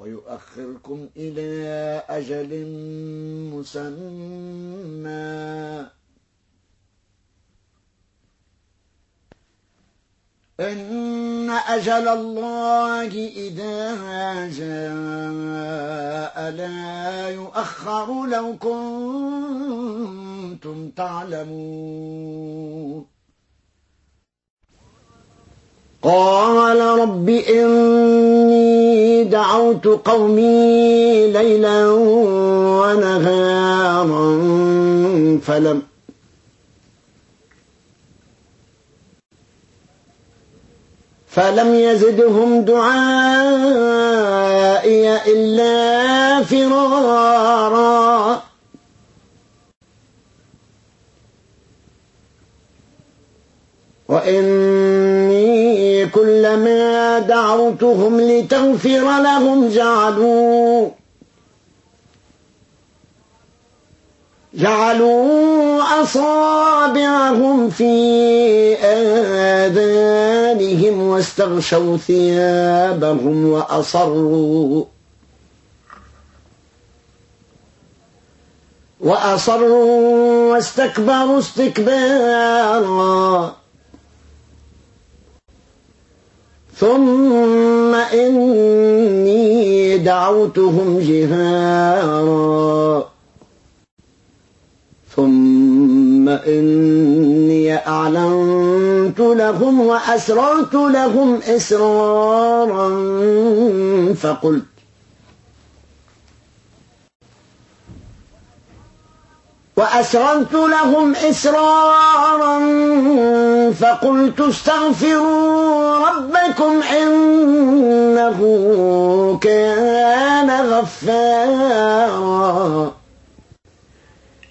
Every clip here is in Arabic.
ويؤخركم إلى أجل مسمى. إن أجل الله إذا جاء لا يؤخر لو كنتم تعلمون. قال رب إني دعوت قومي ليلا ونهارا فلم فلم يزدهم دعائي إلا فرارا. وإني كلما دعوتهم لتغفر لهم جعلوا جعلوا أصابعهم في آذانهم واستغشوا ثيابهم وأصروا وأصروا واستكبروا استكبارا. ثم إني دعوتهم جهارا. ثم إني أعلنت لهم وأسررت لهم إسرارا. فقلت وأسررت لهم إسرارا فقلت استغفروا ربكم إنه كان غفارا.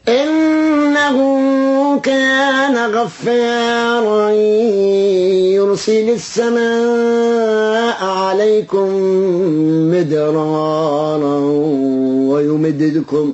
إنه كان غفارا. يرسل السماء عليكم مدرارا ويمددكم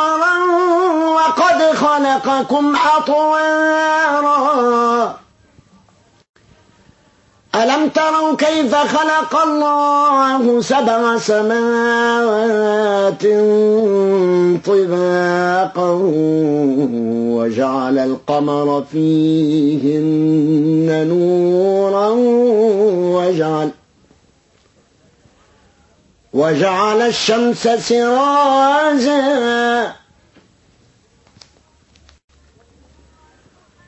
خلقكم أطوارا. ألم تروا كيف خلق الله سبع سماوات طباقا وجعل القمر فيهن نورا وجعل وجعل الشمس سراجا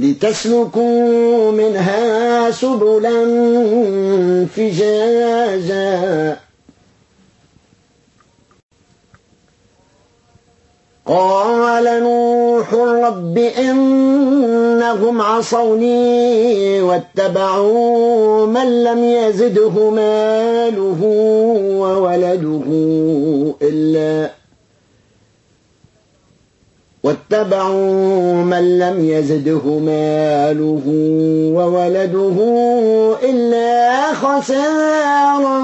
لتسلكوا منها سبلا فجاجا. قال نوح رب إنهم عصوني واتبعوا من لم يزده ماله وولده. واتبعوا من لم يزده ماله وولده إلا خسارا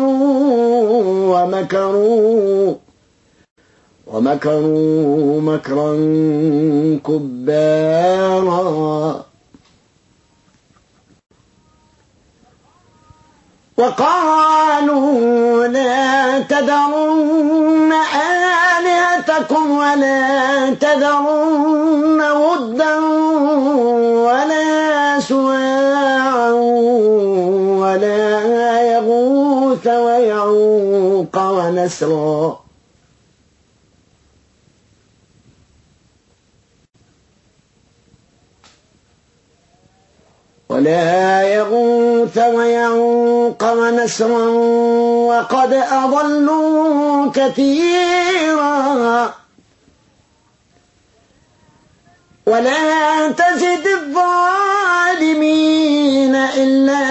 ومكروا ومكروا مكرا كبارا. وقالوا لا تذرن آلهتكم ولا تذرن ودا ولا سواعا ولا يغوث ويعوق ونسرا ولا يغوث ويعوق ونسرا وقد أضلوا كثيرا. ولا تزد الظالمين إلا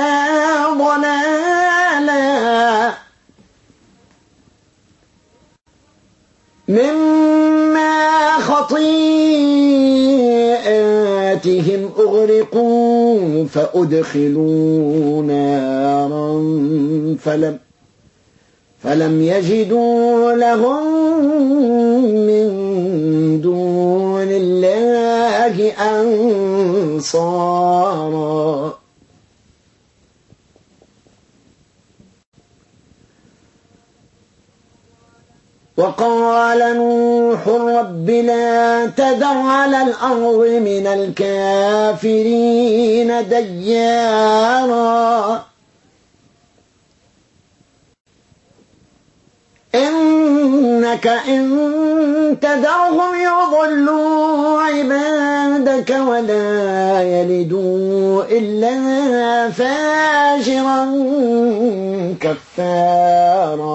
ضلالا. مما خطيئاتهم أغرقوا فأدخلوا نارا فلم فلم يجدوا لهم من دون الله أنصارا. وقال نوح رب لا تذر على الأرض من الكافرين ديارا. إنك إن تذرهم يضلوا عبادك ولا يلدوا إلا فاجرا كفارا.